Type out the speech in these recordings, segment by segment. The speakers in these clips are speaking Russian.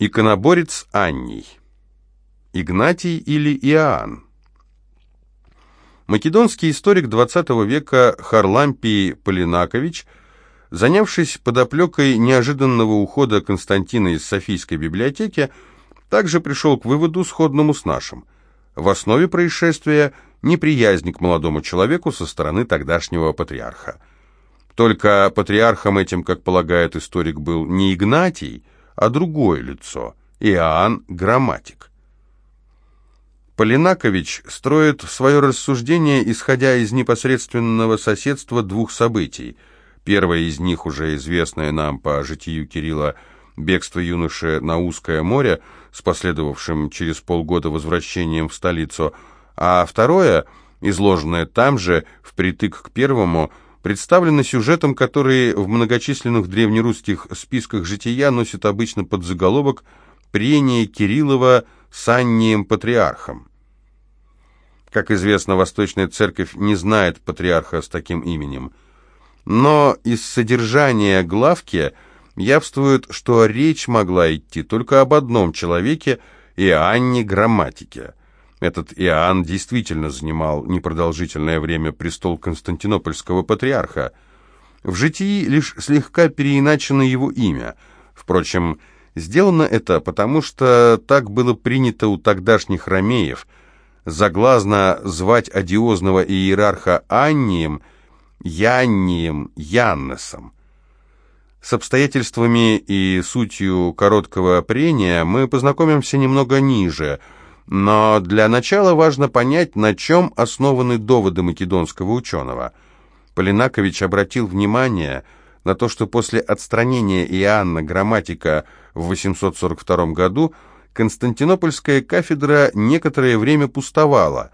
Иконоборец Анний. Игнатий или Иоанн. Македонский историк XX века Харлампий Полинакович, занявшись подоплекой неожиданного ухода Константина из Софийской библиотеки, также пришел к выводу, сходному с нашим. В основе происшествия неприязнь к молодому человеку со стороны тогдашнего патриарха. Только патриархом этим, как полагает историк, был не Игнатий, а другое лицо – Иоанн Грамматик. Полинакович строит свое рассуждение, исходя из непосредственного соседства двух событий. Первое из них, уже известное нам по житию Кирилла, бегство юноши на узкое море с последовавшим через полгода возвращением в столицу, а второе, изложенное там же, впритык к первому, представлено сюжетом, который в многочисленных древнерусских списках жития носит обычно под заголовок «Прение Кириллова с Аннием Патриархом». Как известно, Восточная Церковь не знает патриарха с таким именем. Но из содержания главки явствует, что речь могла идти только об одном человеке, Иоанне Грамматике. Этот Иоанн действительно занимал непродолжительное время престол константинопольского патриарха. В житии лишь слегка переиначено его имя. Впрочем, сделано это потому, что так было принято у тогдашних ромеев – заглазно звать одиозного иерарха Аннием, Яннием, Яннесом. С обстоятельствами и сутью короткого прения мы познакомимся немного ниже, но для начала важно понять, на чем основаны доводы македонского ученого. Полинакович обратил внимание на то, что после отстранения Иоанна Грамматика в 842 году Константинопольская кафедра некоторое время пустовала.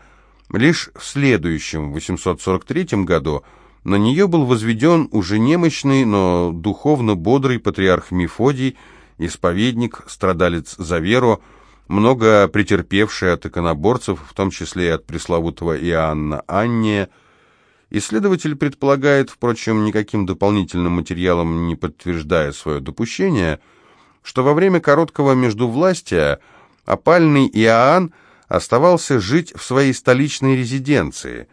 Лишь в следующем, 843 году, на нее был возведен уже немощный, но духовно бодрый патриарх Мефодий, исповедник, страдалец за веру, много претерпевший от иконоборцев, в том числе и от пресловутого Иоанна Анния. Исследователь предполагает, впрочем, никаким дополнительным материалом не подтверждая свое допущение – что во время короткого междувластия опальный Иоанн оставался жить в своей столичной резиденции,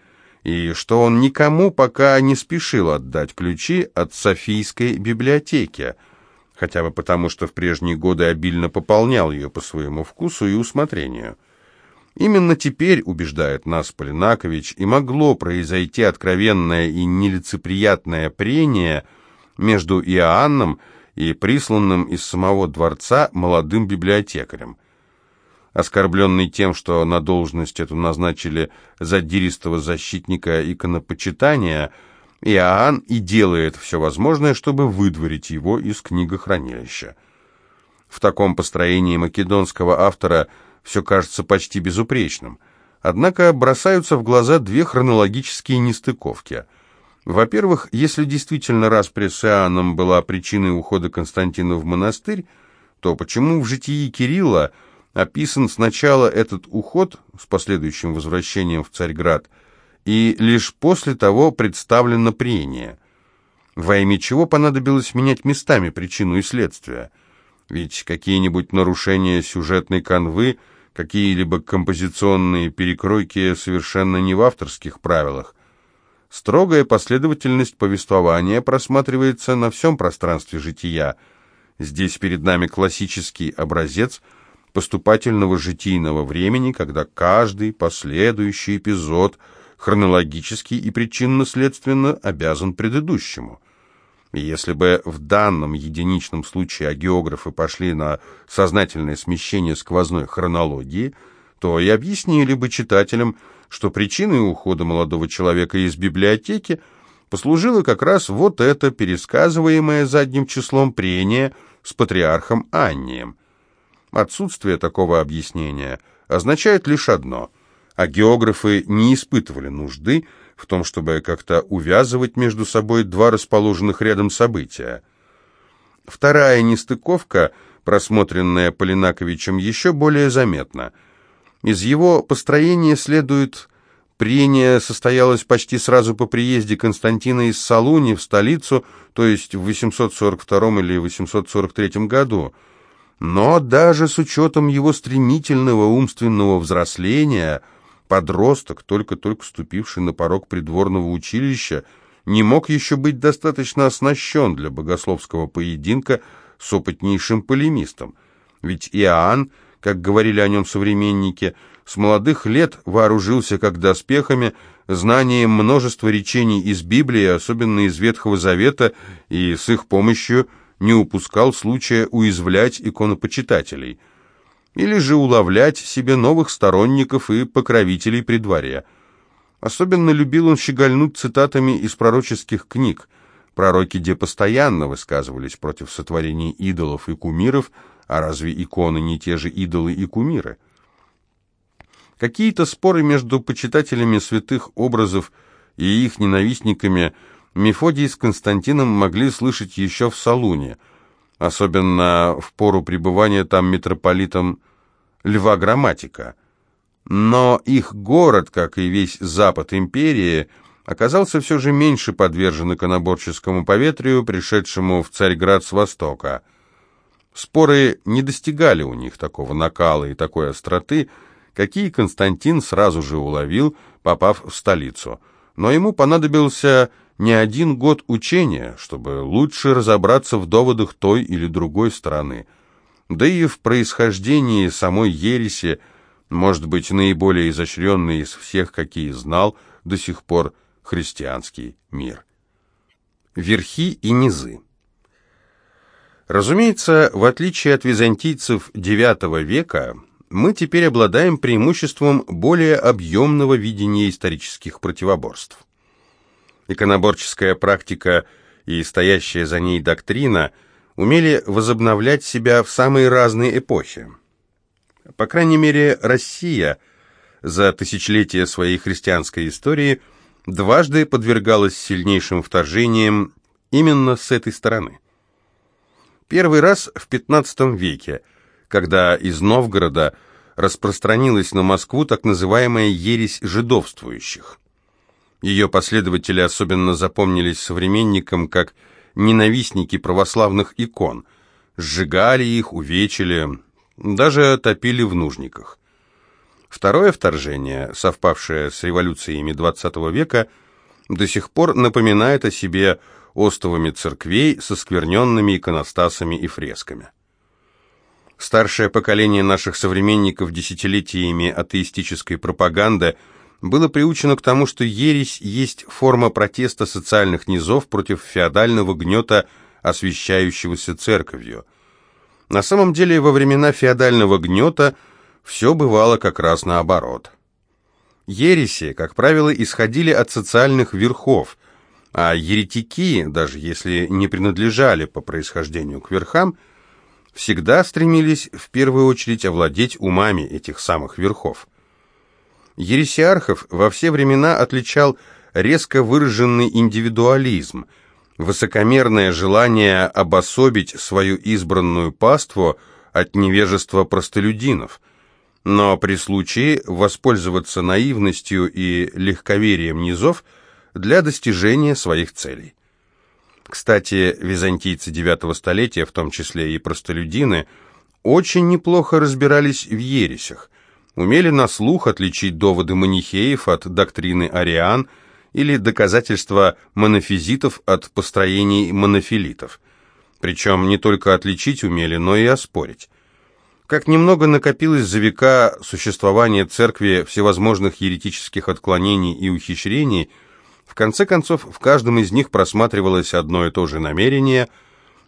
и что он никому пока не спешил отдать ключи от Софийской библиотеки, хотя бы потому, что в прежние годы обильно пополнял ее по своему вкусу и усмотрению. Именно теперь, убеждает нас Полинакович, и могло произойти откровенное и нелицеприятное прение между Иоанном и присланным из самого дворца молодым библиотекарем. Оскорбленный тем, что на должность эту назначили задиристого защитника иконопочитания, Иоанн и делает все возможное, чтобы выдворить его из книгохранилища. В таком построении македонского автора все кажется почти безупречным. Однако бросаются в глаза две хронологические нестыковки – во-первых, если действительно распря с Иоанном была причиной ухода Константина в монастырь, то почему в житии Кирилла описан сначала этот уход с последующим возвращением в Царьград, и лишь после того представлено прение? Во имя чего понадобилось менять местами причину и следствие? Ведь какие-нибудь нарушения сюжетной канвы, какие-либо композиционные перекройки совершенно не в авторских правилах, Строгая последовательность повествования просматривается на всем пространстве жития. Здесь перед нами классический образец поступательного житийного времени, когда каждый последующий эпизод хронологически и причинно-следственно обязан предыдущему. Если бы в данном единичном случае географы пошли на сознательное смещение сквозной хронологии, то и объяснили бы читателям, что причиной ухода молодого человека из библиотеки послужило как раз вот это пересказываемое задним числом прение с патриархом Аннием. Отсутствие такого объяснения означает лишь одно – а географы не испытывали нужды в том, чтобы как-то увязывать между собой два расположенных рядом события. Вторая нестыковка, просмотренная Полинаковичем, еще более заметна – из его построения следует, прение состоялось почти сразу по приезде Константина из Салуни в столицу, то есть в 842 или 843 году. Но даже с учетом его стремительного умственного взросления, подросток, только-только ступивший на порог придворного училища, не мог еще быть достаточно оснащен для богословского поединка с опытнейшим полемистом. Ведь Иоанн, как говорили о нем современники, с молодых лет вооружился как доспехами, знанием множества речений из Библии, особенно из Ветхого Завета, и с их помощью – не упускал случая уязвлять иконопочитателей, или же уловлять себе новых сторонников и покровителей при дворе. Особенно любил он щегольнуть цитатами из пророческих книг. Пророки где постоянно высказывались против сотворений идолов и кумиров, а разве иконы не те же идолы и кумиры? Какие-то споры между почитателями святых образов и их ненавистниками – Мефодий с Константином могли слышать еще в Салуне, особенно в пору пребывания там митрополитом Льва Грамматика. Но их город, как и весь запад империи, оказался все же меньше подвержен иконоборческому поветрию, пришедшему в Царьград с востока. Споры не достигали у них такого накала и такой остроты, какие Константин сразу же уловил, попав в столицу. Но ему понадобился не один год учения, чтобы лучше разобраться в доводах той или другой стороны, да и в происхождении самой ереси, может быть, наиболее изощренной из всех, какие знал до сих пор христианский мир. Верхи и низы Разумеется, в отличие от византийцев IX века, мы теперь обладаем преимуществом более объемного видения исторических противоборств. Иконоборческая практика и стоящая за ней доктрина умели возобновлять себя в самые разные эпохи. По крайней мере, Россия за тысячелетия своей христианской истории дважды подвергалась сильнейшим вторжениям именно с этой стороны. Первый раз в XV веке, когда из Новгорода распространилась на Москву так называемая ересь жидовствующих. Ее последователи особенно запомнились современникам как ненавистники православных икон, сжигали их, увечили, даже топили в нужниках. Второе вторжение, совпавшее с революциями XX века, до сих пор напоминает о себе остовами церквей со скверненными иконостасами и фресками. Старшее поколение наших современников десятилетиями атеистической пропаганды – было приучено к тому, что ересь есть форма протеста социальных низов против феодального гнета, освящающегося церковью. На самом деле, во времена феодального гнета все бывало как раз наоборот. Ереси, как правило, исходили от социальных верхов, а еретики, даже если не принадлежали по происхождению к верхам, всегда стремились в первую очередь овладеть умами этих самых верхов. Ересиархов во все времена отличал резко выраженный индивидуализм, высокомерное желание обособить свою избранную паству от невежества простолюдинов, но при случае воспользоваться наивностью и легковерием низов для достижения своих целей. Кстати, византийцы IX столетия, в том числе и простолюдины, очень неплохо разбирались в ересях, умели на слух отличить доводы манихеев от доктрины ариан или доказательства монофизитов от построений монофилитов. Причем не только отличить умели, но и оспорить. Как немного накопилось за века существования церкви всевозможных еретических отклонений и ухищрений, в конце концов в каждом из них просматривалось одно и то же намерение –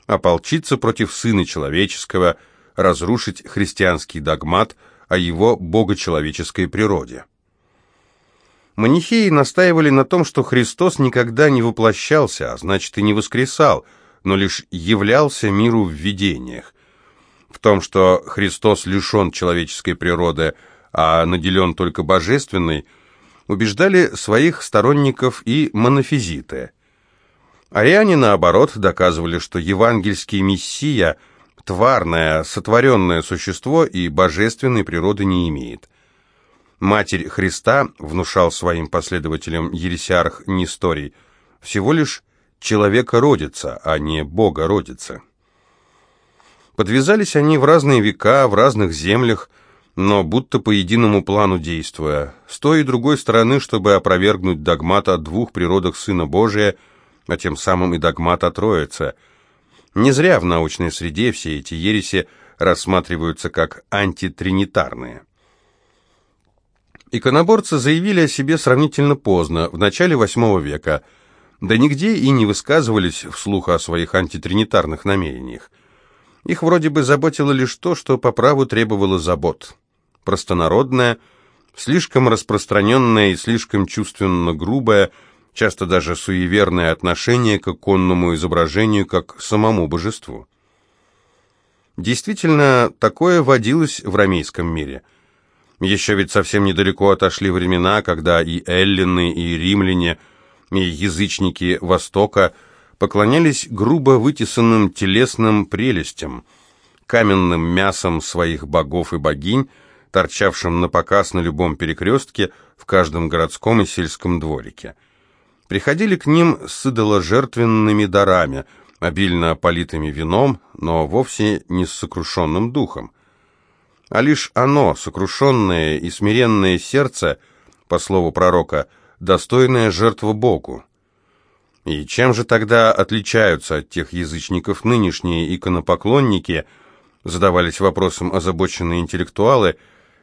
ополчиться против Сына Человеческого, разрушить христианский догмат – о его богочеловеческой природе. Манихеи настаивали на том, что Христос никогда не воплощался, а значит и не воскресал, но лишь являлся миру в видениях. В том, что Христос лишен человеческой природы, а наделен только божественной, убеждали своих сторонников и монофизиты. Ариане, наоборот, доказывали, что евангельский Мессия – тварное, сотворенное существо и божественной природы не имеет. Матерь Христа, внушал своим последователям ересиарх Несторий, всего лишь человека родится, а не Бога родится. Подвязались они в разные века, в разных землях, но будто по единому плану действуя, с той и другой стороны, чтобы опровергнуть догмат о двух природах Сына Божия, а тем самым и догмат о Троице. Не зря в научной среде все эти ереси рассматриваются как антитринитарные. Иконоборцы заявили о себе сравнительно поздно, в начале VIII века, да нигде и не высказывались вслух о своих антитринитарных намерениях. Их вроде бы заботило лишь то, что по праву требовало забот. Простонародное, слишком распространенное и слишком чувственно грубое, часто даже суеверное отношение к иконному изображению как к самому божеству. Действительно, такое водилось в ромейском мире – еще ведь совсем недалеко отошли времена, когда и эллины, и римляне, и язычники Востока поклонялись грубо вытесанным телесным прелестям, каменным мясом своих богов и богинь, торчавшим на показ на любом перекрестке в каждом городском и сельском дворике. Приходили к ним с идоложертвенными дарами, обильно политыми вином, но вовсе не с сокрушенным духом а лишь оно, сокрушенное и смиренное сердце, по слову пророка, достойная жертва Богу. И чем же тогда отличаются от тех язычников нынешние иконопоклонники, задавались вопросом озабоченные интеллектуалы,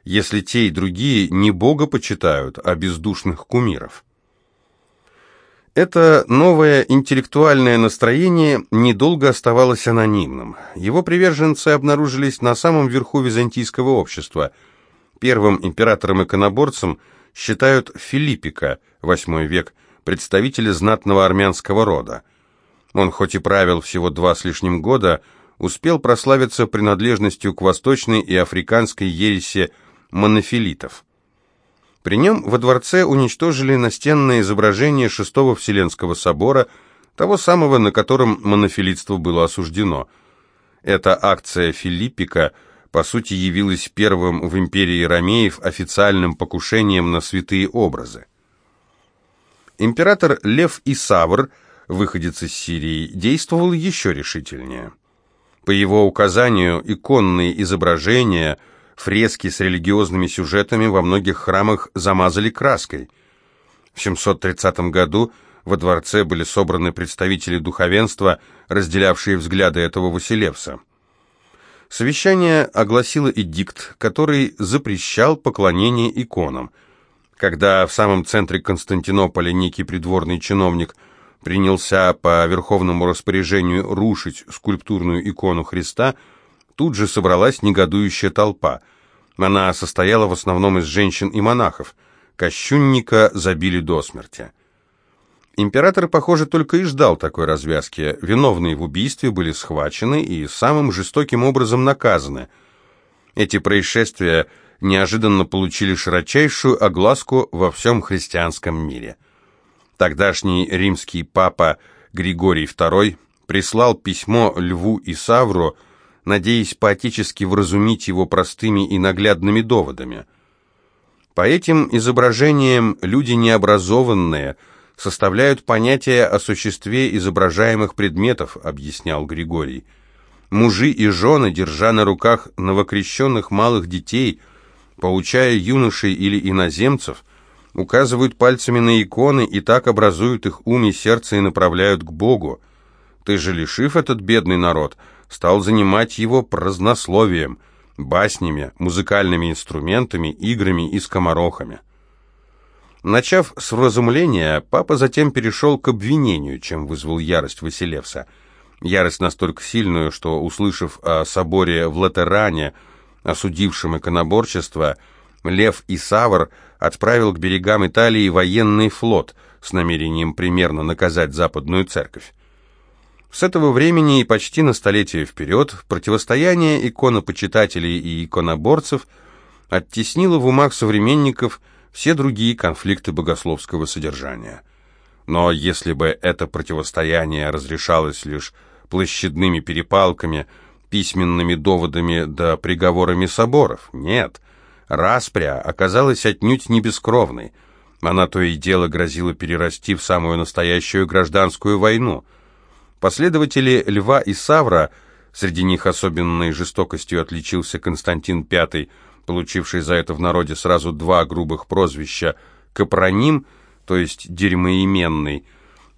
если те и другие не Бога почитают, а бездушных кумиров? Это новое интеллектуальное настроение недолго оставалось анонимным. Его приверженцы обнаружились на самом верху византийского общества. Первым императором-иконоборцем считают Филиппика, VIII век, представителя знатного армянского рода. Он хоть и правил всего два с лишним года, успел прославиться принадлежностью к восточной и африканской ереси монофилитов. При нем во дворце уничтожили настенное изображение Шестого Вселенского собора, того самого, на котором монофилитство было осуждено. Эта акция Филиппика, по сути, явилась первым в империи Ромеев официальным покушением на святые образы. Император Лев Исавр, выходец из Сирии, действовал еще решительнее. По его указанию иконные изображения – Фрески с религиозными сюжетами во многих храмах замазали краской. В 730 году во дворце были собраны представители духовенства, разделявшие взгляды этого Василевса. Совещание огласило эдикт, который запрещал поклонение иконам. Когда в самом центре Константинополя некий придворный чиновник принялся по верховному распоряжению рушить скульптурную икону Христа – Тут же собралась негодующая толпа. Она состояла в основном из женщин и монахов. Кощунника забили до смерти. Император, похоже, только и ждал такой развязки. Виновные в убийстве были схвачены и самым жестоким образом наказаны. Эти происшествия неожиданно получили широчайшую огласку во всем христианском мире. Тогдашний римский папа Григорий II прислал письмо Льву и Савру, надеясь поотечески вразумить его простыми и наглядными доводами. По этим изображениям люди необразованные составляют понятие о существе изображаемых предметов, объяснял Григорий. Мужи и жены, держа на руках новокрещенных малых детей, поучая юношей или иноземцев, указывают пальцами на иконы и так образуют их ум и сердце и направляют к Богу. Ты же, лишив этот бедный народ, стал занимать его празднословием, баснями, музыкальными инструментами, играми и скоморохами. Начав с вразумления, папа затем перешел к обвинению, чем вызвал ярость Василевса. Ярость настолько сильную, что, услышав о соборе в Латеране, осудившем иконоборчество, Лев и Савр отправил к берегам Италии военный флот с намерением примерно наказать Западную Церковь. С этого времени и почти на столетие вперед противостояние иконопочитателей и иконоборцев оттеснило в умах современников все другие конфликты богословского содержания. Но если бы это противостояние разрешалось лишь площадными перепалками, письменными доводами да приговорами соборов, нет, распря оказалась отнюдь не бескровной. Она то и дело грозила перерасти в самую настоящую гражданскую войну – Последователи Льва и Савра Среди них особенной жестокостью отличился Константин V, получивший за это в народе сразу два грубых прозвища «Капроним», то есть «дерьмоименный»,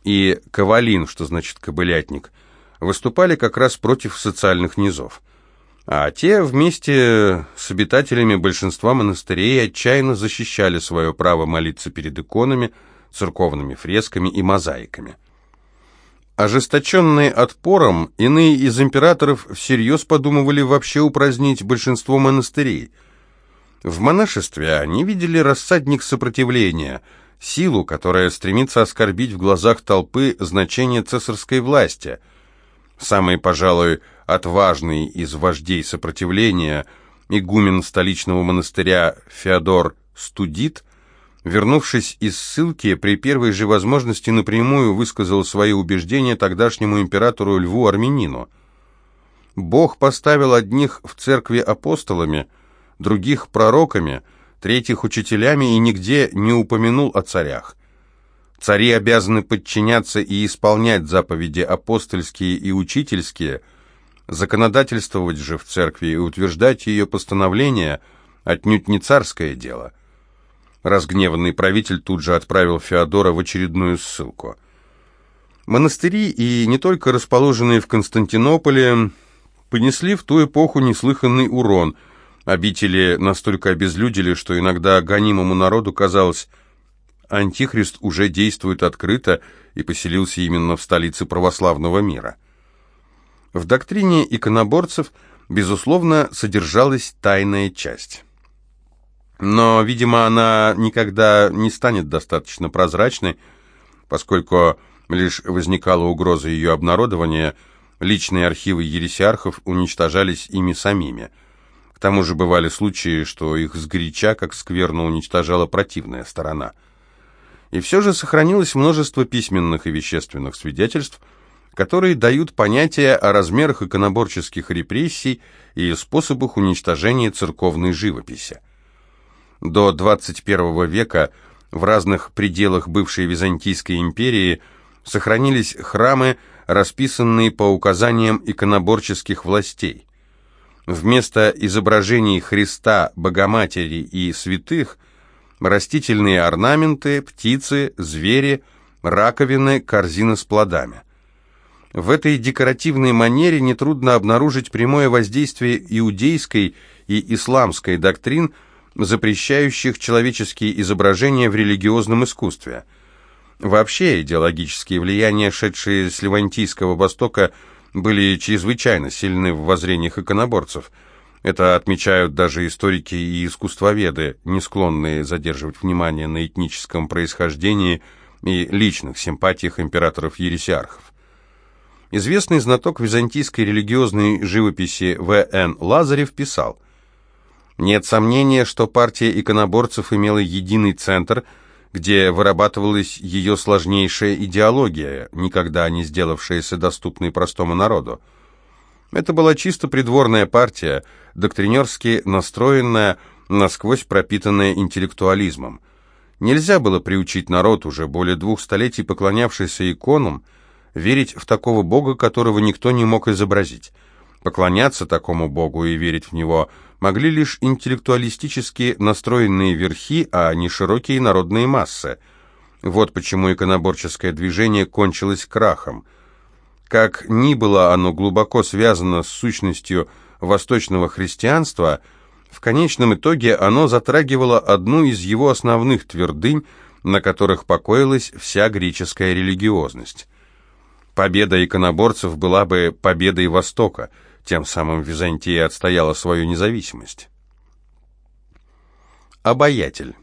и «Ковалин», что значит «кобылятник», выступали как раз против социальных низов. А те вместе с обитателями большинства монастырей отчаянно защищали свое право молиться перед иконами, церковными фресками и мозаиками. Ожесточенные отпором, иные из императоров всерьез подумывали вообще упразднить большинство монастырей. В монашестве они видели рассадник сопротивления, силу, которая стремится оскорбить в глазах толпы значение цесарской власти. Самый, пожалуй, отважный из вождей сопротивления, игумен столичного монастыря Феодор Студит – вернувшись из ссылки, при первой же возможности напрямую высказал свои убеждения тогдашнему императору Льву Армянину. Бог поставил одних в церкви апостолами, других пророками, третьих учителями и нигде не упомянул о царях. Цари обязаны подчиняться и исполнять заповеди апостольские и учительские, законодательствовать же в церкви и утверждать ее постановления отнюдь не царское дело – Разгневанный правитель тут же отправил Феодора в очередную ссылку. Монастыри, и не только расположенные в Константинополе, понесли в ту эпоху неслыханный урон. Обители настолько обезлюдили, что иногда гонимому народу казалось, Антихрист уже действует открыто и поселился именно в столице православного мира. В доктрине иконоборцев, безусловно, содержалась тайная часть. Но, видимо, она никогда не станет достаточно прозрачной, поскольку лишь возникала угроза ее обнародования, личные архивы ересиархов уничтожались ими самими. К тому же бывали случаи, что их сгоряча, как скверно уничтожала противная сторона. И все же сохранилось множество письменных и вещественных свидетельств, которые дают понятие о размерах иконоборческих репрессий и способах уничтожения церковной живописи. До 21 века в разных пределах бывшей Византийской империи сохранились храмы, расписанные по указаниям иконоборческих властей. Вместо изображений Христа, Богоматери и святых растительные орнаменты, птицы, звери, раковины, корзины с плодами. В этой декоративной манере нетрудно обнаружить прямое воздействие иудейской и исламской доктрин – запрещающих человеческие изображения в религиозном искусстве. Вообще, идеологические влияния, шедшие с Левантийского Востока, были чрезвычайно сильны в воззрениях иконоборцев. Это отмечают даже историки и искусствоведы, не склонные задерживать внимание на этническом происхождении и личных симпатиях императоров-ересиархов. Известный знаток византийской религиозной живописи В.Н. Лазарев писал – нет сомнения, что партия иконоборцев имела единый центр, где вырабатывалась ее сложнейшая идеология, никогда не сделавшаяся доступной простому народу. Это была чисто придворная партия, доктринерски настроенная, насквозь пропитанная интеллектуализмом. Нельзя было приучить народ, уже более двух столетий поклонявшийся иконам, верить в такого бога, которого никто не мог изобразить. Поклоняться такому богу и верить в него – могли лишь интеллектуалистически настроенные верхи, а не широкие народные массы. Вот почему иконоборческое движение кончилось крахом. Как ни было оно глубоко связано с сущностью восточного христианства, в конечном итоге оно затрагивало одну из его основных твердынь, на которых покоилась вся греческая религиозность. Победа иконоборцев была бы победой Востока – тем самым Византия отстояла свою независимость. Обаятель.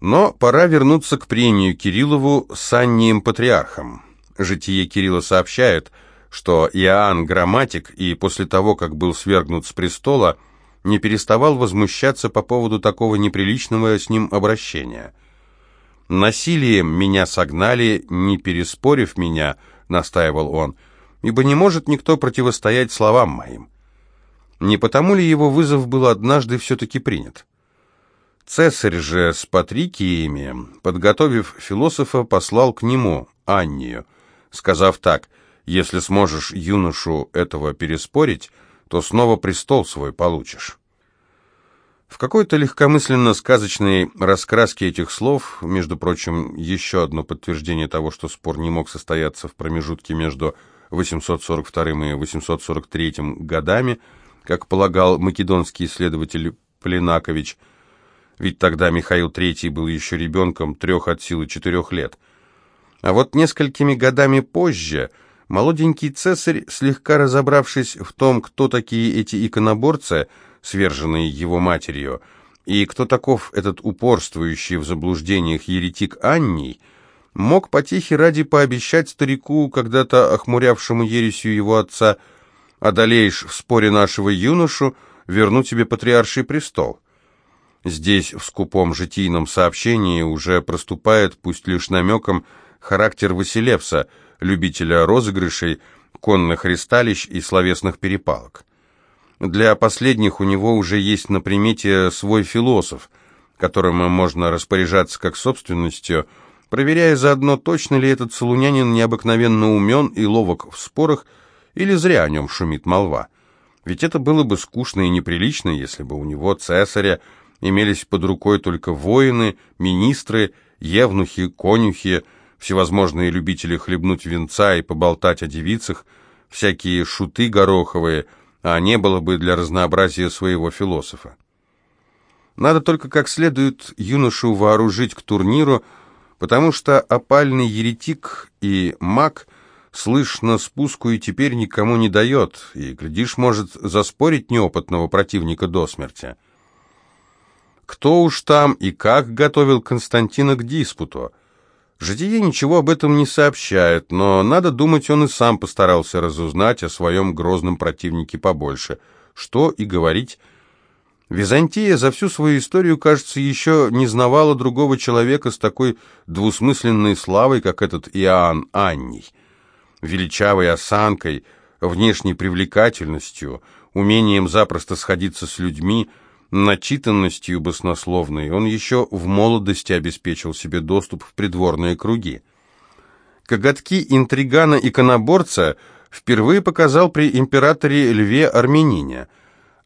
Но пора вернуться к прению Кириллову с Аннием Патриархом. Житие Кирилла сообщает, что Иоанн грамматик и после того, как был свергнут с престола, не переставал возмущаться по поводу такого неприличного с ним обращения. «Насилием меня согнали, не переспорив меня», — настаивал он, — ибо не может никто противостоять словам моим. Не потому ли его вызов был однажды все-таки принят? Цесарь же с патрикиями, подготовив философа, послал к нему, Аннию, сказав так, Если сможешь юношу этого переспорить, то снова престол свой получишь. В какой-то легкомысленно-сказочной раскраске этих слов, между прочим, еще одно подтверждение того, что спор не мог состояться в промежутке между 842 и 843 годами, как полагал македонский исследователь Пленакович, ведь тогда Михаил III был еще ребенком трех от силы четырех лет. А вот несколькими годами позже молоденький цесарь, слегка разобравшись в том, кто такие эти иконоборцы, сверженные его матерью, и кто таков этот упорствующий в заблуждениях еретик Анний, мог потехи ради пообещать старику, когда-то охмурявшему ересью его отца, «Одолеешь в споре нашего юношу, верну тебе патриарший престол». Здесь, в скупом житийном сообщении, уже проступает, пусть лишь намеком, характер Василевса, любителя розыгрышей, конных ристалищ и словесных перепалок. Для последних у него уже есть на примете свой философ, которым можно распоряжаться как собственностью, проверяя заодно, точно ли этот солунянин необыкновенно умен и ловок в спорах, или зря о нем шумит молва. Ведь это было бы скучно и неприлично, если бы у него, цесаря, имелись под рукой только воины, министры, евнухи, конюхи, всевозможные любители хлебнуть венца и поболтать о девицах, всякие шуты гороховые – а не было бы для разнообразия своего философа. Надо только как следует юношу вооружить к турниру, потому что опальный еретик и маг слышно спуску и теперь никому не дает, и, глядишь, может заспорить неопытного противника до смерти. Кто уж там и как готовил Константина к диспуту? Житие ничего об этом не сообщает, но, надо думать, он и сам постарался разузнать о своем грозном противнике побольше. Что и говорить. Византия за всю свою историю, кажется, еще не знавала другого человека с такой двусмысленной славой, как этот Иоанн Анний. Величавой осанкой, внешней привлекательностью, умением запросто сходиться с людьми – начитанностью баснословной, он еще в молодости обеспечил себе доступ в придворные круги. Коготки интригана-иконоборца впервые показал при императоре Льве Армянине,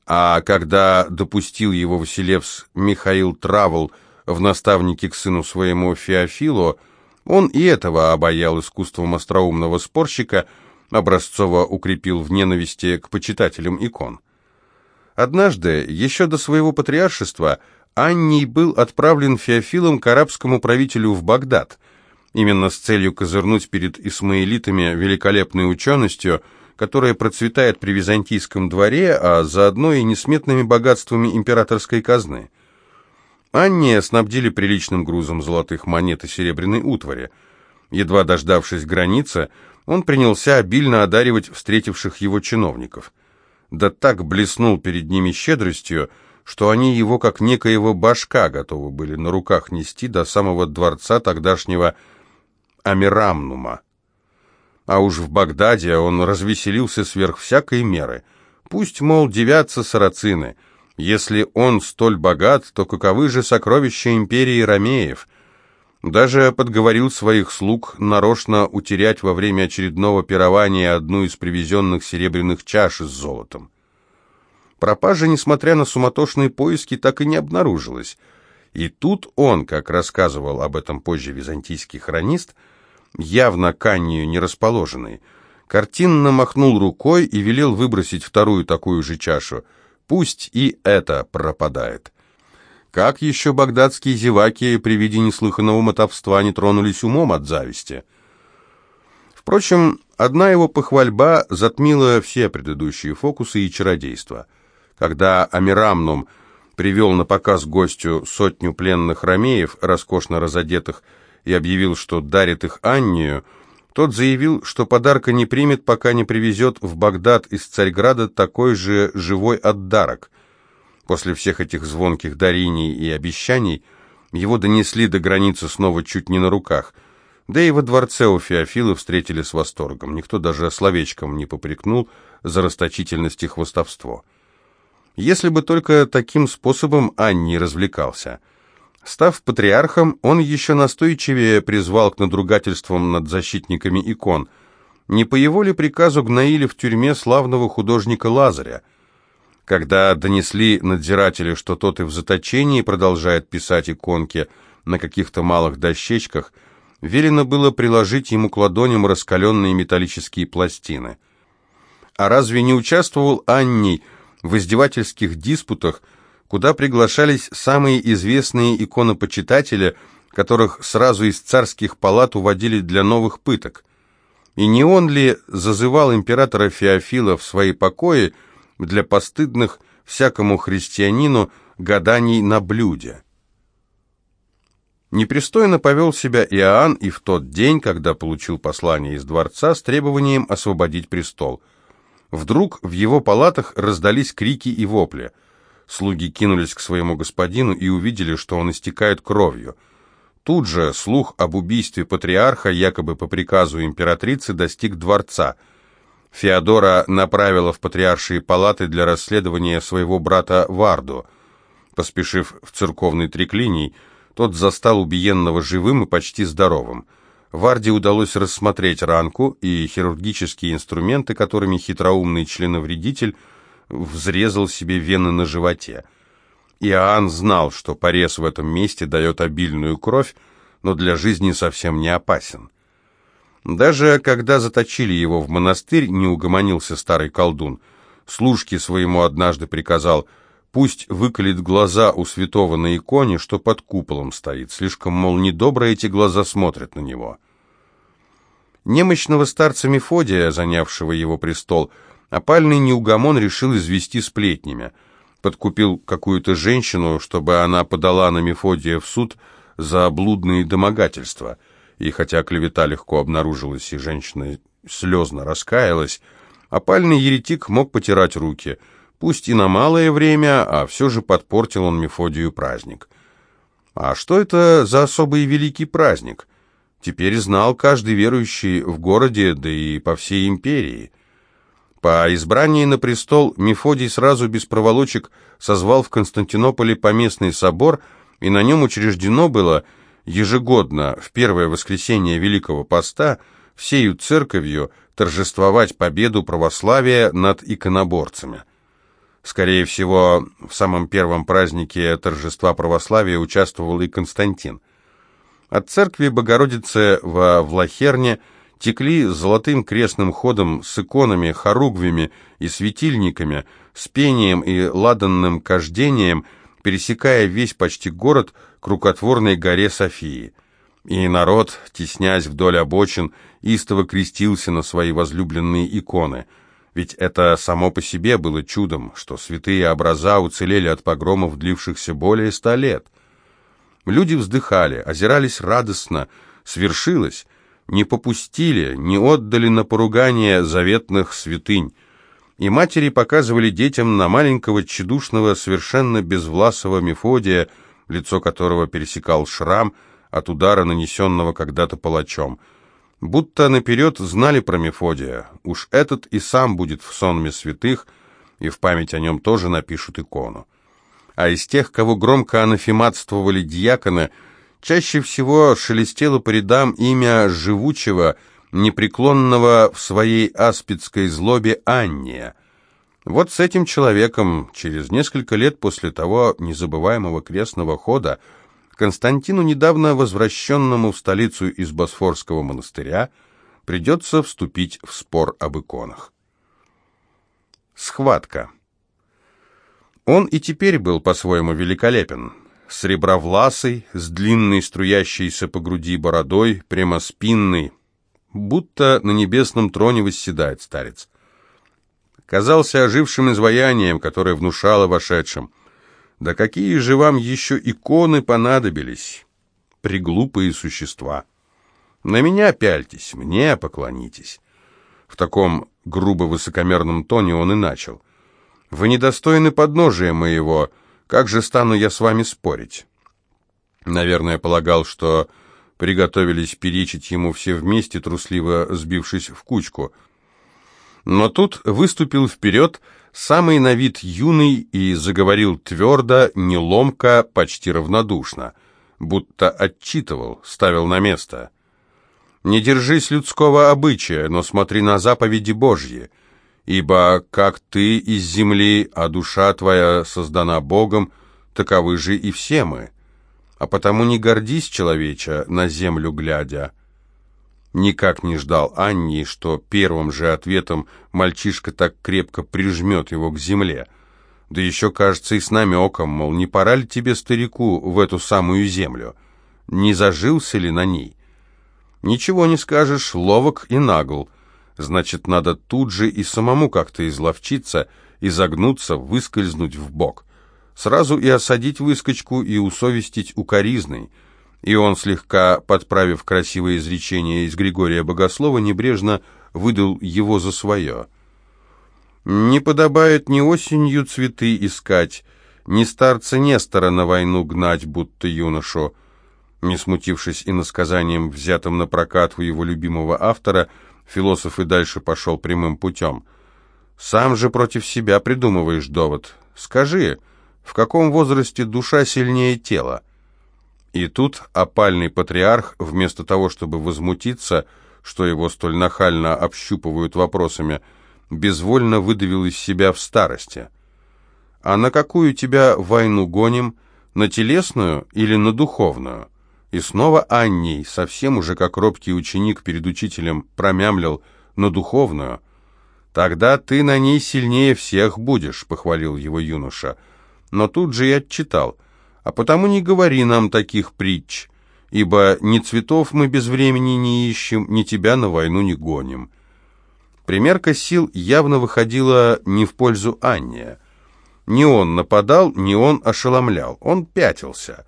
а когда допустил его Василевс Михаил Травл в наставнике к сыну своему Феофилу, он и этого обаял искусством остроумного спорщика, образцово укрепил в ненависти к почитателям икон. Однажды, еще до своего патриаршества, Анний был отправлен Феофилом к арабскому правителю в Багдад, именно с целью козырнуть перед исмаилитами великолепной ученостью, которая процветает при византийском дворе, а заодно и несметными богатствами императорской казны. Анния снабдили приличным грузом золотых монет и серебряной утвари. Едва дождавшись границы, он принялся обильно одаривать встретивших его чиновников – да так блеснул перед ними щедростью, что они его, как некоего башка, готовы были на руках нести до самого дворца тогдашнего Амирамнума. А уж в Багдаде он развеселился сверх всякой меры. Пусть, мол, девятся сарацины. Если он столь богат, то каковы же сокровища империи Ромеев? Даже подговорил своих слуг нарочно утерять во время очередного пирования одну из привезенных серебряных чаш с золотом. Пропажа, несмотря на суматошные поиски, так и не обнаружилась. И тут он, как рассказывал об этом позже византийский хронист, явно канью не расположенный, картинно махнул рукой и велел выбросить вторую такую же чашу. Пусть и это пропадает. Как еще багдадские зеваки при виде неслыханного мотовства не тронулись умом от зависти? Впрочем, одна его похвальба затмила все предыдущие фокусы и чародейства. Когда Амирамнум привел на показ гостю сотню пленных ромеев, роскошно разодетых, и объявил, что дарит их Аннию, тот заявил, что подарка не примет, пока не привезет в Багдад из Царьграда такой же живой отдарок – После всех этих звонких дарений и обещаний его донесли до границы снова чуть не на руках. Да и во дворце у Феофила встретили с восторгом. Никто даже словечком не попрекнул за расточительность и хвостовство. Если бы только таким способом Анни развлекался. Став патриархом, он еще настойчивее призвал к надругательствам над защитниками икон. Не по его ли приказу гноили в тюрьме славного художника Лазаря? Когда донесли надзиратели, что тот и в заточении продолжает писать иконки на каких-то малых дощечках, велено было приложить ему к ладоням раскаленные металлические пластины. А разве не участвовал Анний в издевательских диспутах, куда приглашались самые известные иконопочитатели, которых сразу из царских палат уводили для новых пыток? И не он ли зазывал императора Феофила в свои покои для постыдных всякому христианину гаданий на блюде? Непристойно повел себя Иоанн и в тот день, когда получил послание из дворца с требованием освободить престол. Вдруг в его палатах раздались крики и вопли. Слуги кинулись к своему господину и увидели, что он истекает кровью – Тут же слух об убийстве патриарха, якобы по приказу императрицы, достиг дворца. Феодора направила в патриаршие палаты для расследования своего брата Варду. Поспешив в церковный триклиний, тот застал убиенного живым и почти здоровым. Варде удалось рассмотреть ранку и хирургические инструменты, которыми хитроумный членовредитель взрезал себе вены на животе. Иоанн знал, что порез в этом месте дает обильную кровь, но для жизни совсем не опасен. Даже когда заточили его в монастырь, не угомонился старый колдун. Служке своему однажды приказал, пусть выколет глаза у святого на иконе, что под куполом стоит. Слишком, мол, недобро эти глаза смотрят на него. Немощного старца Мефодия, занявшего его престол, опальный неугомон решил извести сплетнями – подкупил какую-то женщину, чтобы она подала на Мефодия в суд за блудные домогательства. И хотя клевета легко обнаружилась, и женщина слезно раскаялась, опальный еретик мог потирать руки. Пусть и на малое время, а все же подпортил он Мефодию праздник. А что это за особый великий праздник? Теперь знал каждый верующий в городе, да и по всей империи. По избрании на престол Мефодий сразу без проволочек созвал в Константинополе поместный собор, и на нем учреждено было ежегодно в первое воскресенье Великого Поста всею церковью торжествовать победу православия над иконоборцами. Скорее всего, в самом первом празднике торжества православия участвовал и Константин. От церкви Богородицы во Влахерне – текли золотым крестным ходом с иконами, хоругвями и светильниками, с пением и ладанным кождением, пересекая весь почти город к рукотворной горе Софии. И народ, теснясь вдоль обочин, истово крестился на свои возлюбленные иконы. Ведь это само по себе было чудом, что святые образа уцелели от погромов, длившихся более ста лет. Люди вздыхали, озирались радостно, свершилось, не попустили, не отдали на поругание заветных святынь. И матери показывали детям на маленького тщедушного, совершенно безвласого Мефодия, лицо которого пересекал шрам от удара, нанесенного когда-то палачом. Будто наперед знали про Мефодия. Уж этот и сам будет в сонме святых, и в память о нем тоже напишут икону. А из тех, кого громко анафематствовали дьяконы, Чаще всего шелестело по рядам имя живучего, непреклонного в своей аспидской злобе Анния. Вот с этим человеком через несколько лет после того незабываемого крестного хода Константину, недавно возвращенному в столицу из Босфорского монастыря, придется вступить в спор об иконах. Схватка. Он и теперь был по-своему великолепен сребровласый, с длинной струящейся по груди бородой, прямоспинный, будто на небесном троне восседает старец. Казался ожившим изваянием, которое внушало вошедшим. Да какие же вам еще иконы понадобились, приглупые существа! На меня пяльтесь, мне поклонитесь. В таком грубо высокомерном тоне он и начал. Вы недостойны подножия моего, — как же стану я с вами спорить? Наверное, полагал, что приготовились перечить ему все вместе, трусливо сбившись в кучку. Но тут выступил вперед самый на вид юный и заговорил твердо, неломко, почти равнодушно, будто отчитывал, ставил на место. Не держись людского обычая, но смотри на заповеди Божьи, ибо как ты из земли, а душа твоя создана Богом, таковы же и все мы. А потому не гордись, человеча, на землю глядя». Никак не ждал Анни, что первым же ответом мальчишка так крепко прижмет его к земле. Да еще, кажется, и с намеком, мол, не пора ли тебе, старику, в эту самую землю? Не зажился ли на ней? Ничего не скажешь, ловок и нагл. Значит, надо тут же и самому как-то изловчиться, изогнуться, выскользнуть в бок. Сразу и осадить выскочку, и усовестить укоризной — и он, слегка подправив красивое изречение из Григория Богослова, небрежно выдал его за свое. «Не подобает ни осенью цветы искать, ни старца Нестора на войну гнать, будто юношу». Не смутившись и насказанием, взятым на прокат у его любимого автора, философ и дальше пошел прямым путем. «Сам же против себя придумываешь довод. Скажи, в каком возрасте душа сильнее тела?» И тут опальный патриарх, вместо того, чтобы возмутиться, что его столь нахально общупывают вопросами, безвольно выдавил из себя в старости. «А на какую тебя войну гоним? На телесную или на духовную?» И снова Анней, совсем уже как робкий ученик перед учителем, промямлил «на духовную». «Тогда ты на ней сильнее всех будешь», — похвалил его юноша. Но тут же и отчитал — а потому не говори нам таких притч, ибо ни цветов мы без времени не ищем, ни тебя на войну не гоним». Примерка сил явно выходила не в пользу Анне. Не он нападал, не он ошеломлял, он пятился.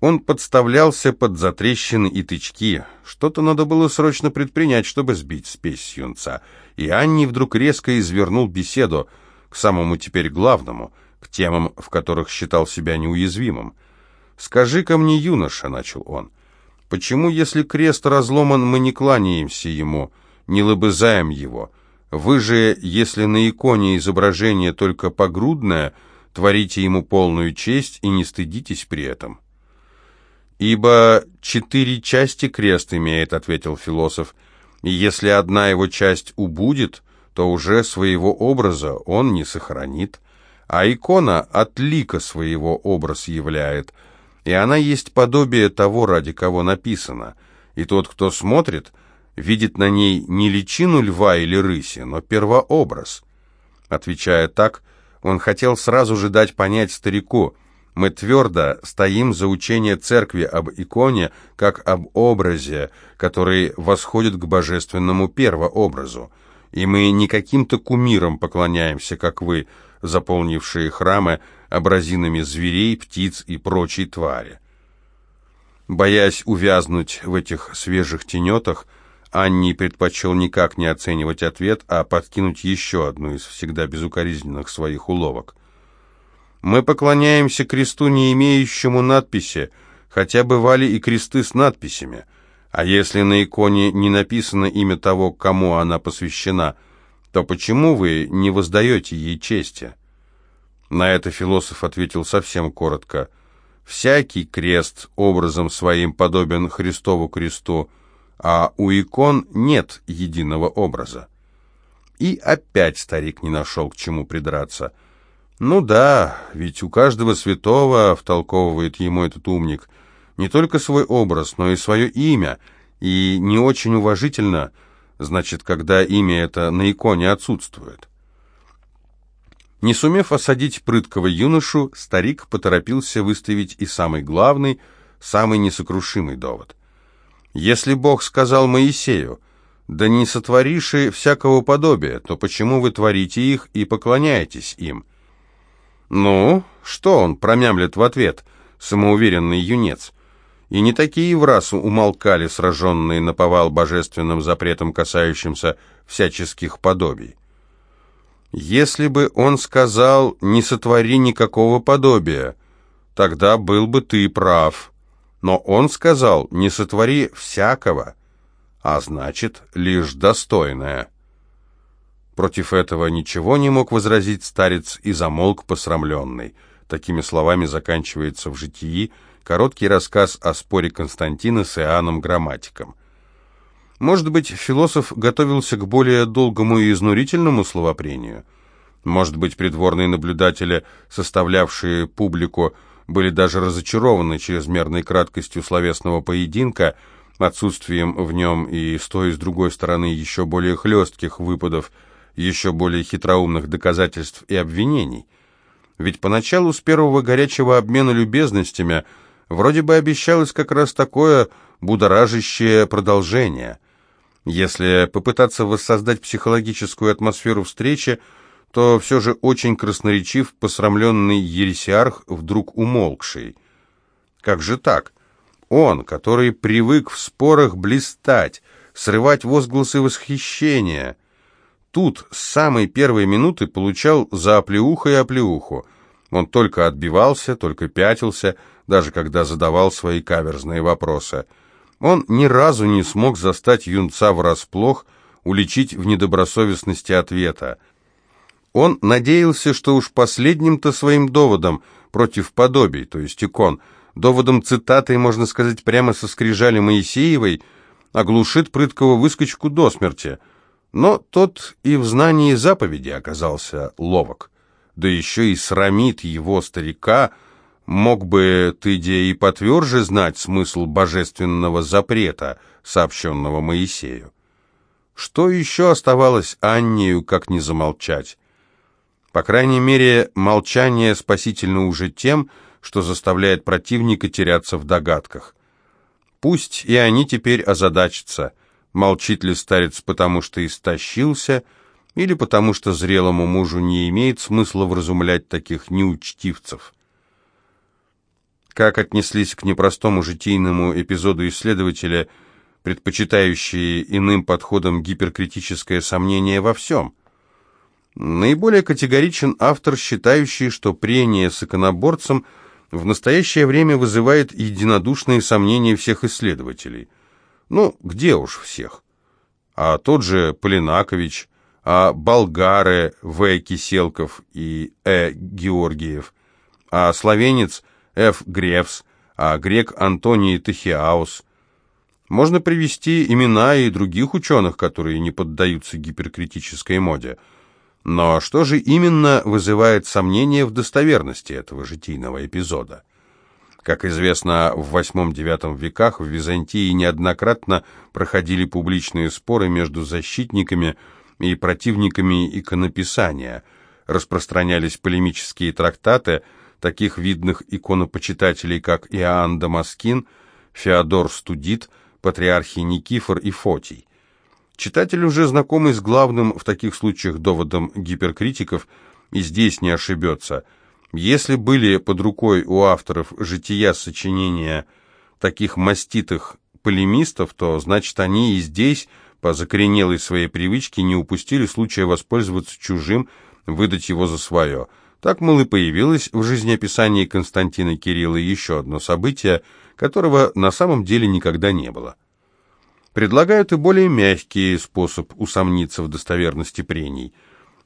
Он подставлялся под затрещины и тычки. Что-то надо было срочно предпринять, чтобы сбить спесь юнца. И Анни вдруг резко извернул беседу к самому теперь главному — к темам, в которых считал себя неуязвимым. «Скажи-ка мне, юноша», — начал он, — «почему, если крест разломан, мы не кланяемся ему, не лобызаем его? Вы же, если на иконе изображение только погрудное, творите ему полную честь и не стыдитесь при этом». «Ибо четыре части крест имеет», — ответил философ, — «и если одна его часть убудет, то уже своего образа он не сохранит» а икона от лика своего образ являет, и она есть подобие того, ради кого написано, и тот, кто смотрит, видит на ней не личину льва или рыси, но первообраз. Отвечая так, он хотел сразу же дать понять старику, мы твердо стоим за учение церкви об иконе, как об образе, который восходит к божественному первообразу, и мы не каким-то кумирам поклоняемся, как вы, заполнившие храмы образинами зверей, птиц и прочей твари. Боясь увязнуть в этих свежих тенетах, Анни предпочел никак не оценивать ответ, а подкинуть еще одну из всегда безукоризненных своих уловок. «Мы поклоняемся кресту, не имеющему надписи, хотя бывали и кресты с надписями. А если на иконе не написано имя того, кому она посвящена – то почему вы не воздаете ей чести?» На это философ ответил совсем коротко. «Всякий крест образом своим подобен Христову кресту, а у икон нет единого образа». И опять старик не нашел к чему придраться. «Ну да, ведь у каждого святого, — втолковывает ему этот умник, — не только свой образ, но и свое имя, и не очень уважительно — значит, когда имя это на иконе отсутствует. Не сумев осадить прыткого юношу, старик поторопился выставить и самый главный, самый несокрушимый довод. «Если Бог сказал Моисею, да не сотвориши всякого подобия, то почему вы творите их и поклоняетесь им?» «Ну, что он?» — промямлет в ответ, самоуверенный юнец — и не такие в раз умолкали, сраженные на повал божественным запретом, касающимся всяческих подобий. Если бы он сказал «не сотвори никакого подобия», тогда был бы ты прав. Но он сказал «не сотвори всякого», а значит, лишь достойное. Против этого ничего не мог возразить старец и замолк посрамленный. Такими словами заканчивается в житии Короткий рассказ о споре Константина с Иоанном Грамматиком. Может быть, философ готовился к более долгому и изнурительному словопрению? Может быть, придворные наблюдатели, составлявшие публику, были даже разочарованы чрезмерной краткостью словесного поединка, отсутствием в нем и с той и с другой стороны еще более хлестких выпадов, еще более хитроумных доказательств и обвинений. Ведь поначалу с первого горячего обмена любезностями вроде бы обещалось как раз такое будоражащее продолжение. Если попытаться воссоздать психологическую атмосферу встречи, то все же очень красноречив посрамленный ересиарх, вдруг умолкший. Как же так? Он, который привык в спорах блистать, срывать возгласы восхищения, тут с самой первой минуты получал за оплеухой оплеуху. Он только отбивался, только пятился, даже когда задавал свои каверзные вопросы. Он ни разу не смог застать юнца врасплох, уличить в недобросовестности ответа. Он надеялся, что уж последним-то своим доводом против подобий, то есть икон, доводом цитатой, можно сказать, прямо со скрижали Моисеевой, оглушит прыткого выскочку до смерти. Но тот и в знании заповеди оказался ловок. Да еще и срамит его старика, мог бы ты где и потверже знать смысл божественного запрета, сообщенного Моисею. Что еще оставалось Аннею, как не замолчать? По крайней мере, молчание спасительно уже тем, что заставляет противника теряться в догадках. Пусть и они теперь озадачатся, молчит ли старец потому, что истощился, или потому, что зрелому мужу не имеет смысла вразумлять таких неучтивцев. Как отнеслись к непростому житийному эпизоду исследователя, предпочитающие иным подходом гиперкритическое сомнение во всем – Наиболее категоричен автор, считающий, что прение с иконоборцем в настоящее время вызывает единодушные сомнения всех исследователей. Ну, где уж всех? А тот же Полинакович, а болгары В. Киселков и Э. Георгиев, а словенец Ф. Гревс, а грек Антоний Тахиаус. Можно привести имена и других ученых, которые не поддаются гиперкритической моде – но что же именно вызывает сомнения в достоверности этого житийного эпизода? Как известно, в VIII-IX веках в Византии неоднократно проходили публичные споры между защитниками и противниками иконописания, распространялись полемические трактаты таких видных иконопочитателей, как Иоанн Дамаскин, Феодор Студит, патриархи Никифор и Фотий. Читатель, уже знакомый с главным в таких случаях доводом гиперкритиков, и здесь не ошибется. Если были под рукой у авторов жития сочинения таких маститых полемистов, то значит они и здесь, по закоренелой своей привычке, не упустили случая воспользоваться чужим, выдать его за свое. Так, мол, и появилось в жизнеописании Константина Кирилла еще одно событие, которого на самом деле никогда не было. Предлагают и более мягкий способ усомниться в достоверности прений.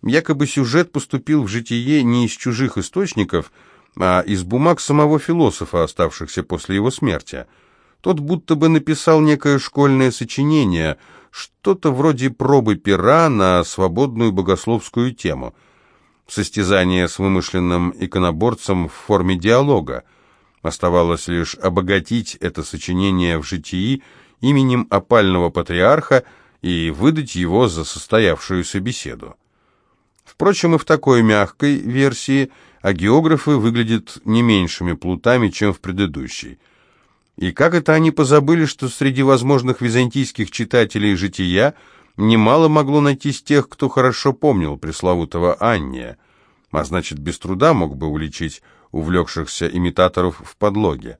Якобы сюжет поступил в житие не из чужих источников, а из бумаг самого философа, оставшихся после его смерти. Тот будто бы написал некое школьное сочинение, что-то вроде пробы пера на свободную богословскую тему. Состязание с вымышленным иконоборцем в форме диалога. Оставалось лишь обогатить это сочинение в житии именем опального патриарха и выдать его за состоявшуюся беседу. Впрочем, и в такой мягкой версии агеографы выглядят не меньшими плутами, чем в предыдущей. И как это они позабыли, что среди возможных византийских читателей жития немало могло найтись тех, кто хорошо помнил пресловутого Анния, а значит, без труда мог бы уличить увлекшихся имитаторов в подлоге.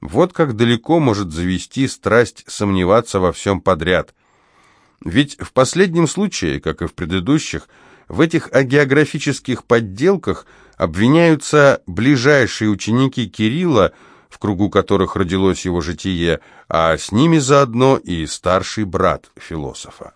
Вот как далеко может завести страсть сомневаться во всем подряд. Ведь в последнем случае, как и в предыдущих, в этих агеографических подделках обвиняются ближайшие ученики Кирилла, в кругу которых родилось его житие, а с ними заодно и старший брат философа.